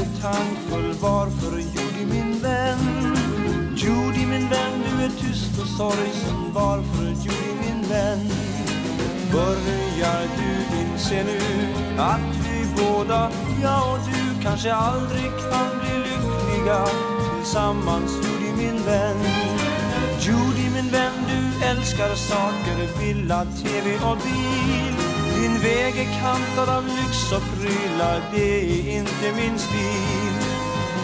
är tankfull, varför Judy min vän? Judy min vän, du är tyst och sorgsen, varför Judy min vän? Börjar du inse nu att vi båda, jag och du, kanske aldrig kan bli lyckliga tillsammans, Judy min vän? Judy min vän, du älskar saker, villa, tv och bil din väg är kantad av lyx och prylar Det är inte min stil.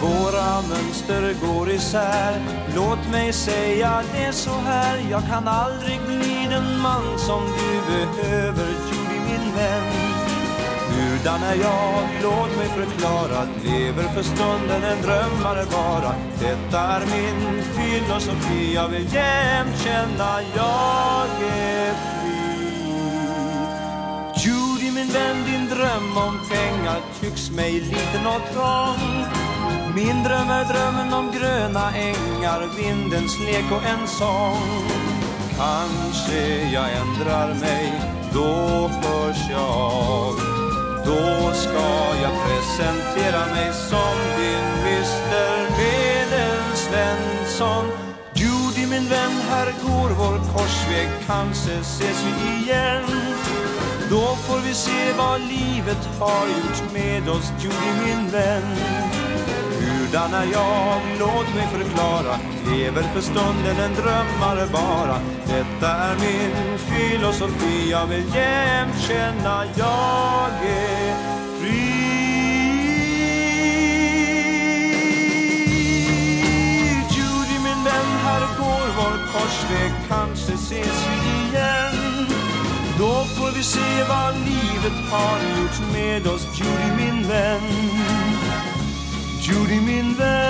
Våra mönster går isär Låt mig säga det så här. Jag kan aldrig bli den man som du behöver Judy min vän. Hurdan är jag? Låt mig förklara Lever för stunden en drömmare bara Detta är min filosofi Jag vill jämt känna jag är fri. Judy min vän, din dröm om pengar tycks mig liten och trång min dröm är drömmen om gröna ängar, vindens lek och en sång. Kanske jag ändrar mig, då hörs jag av. Då ska jag presentera mig som din Mr Medelsvensson. Judy min vän, här går vår korsväg, kanske ses vi igen. Då får vi se vad livet har gjort med oss, Judy min vän. Hurdan är jag? Låt mig förklara Lever för stunden en drömmare bara Detta är min filosofi Jag vill jämt känna jag är fri Judy min vän, här går vår korsväg Kanske ses vi då får vi se vad livet har gjort med oss Judy min vän. Judy min vän.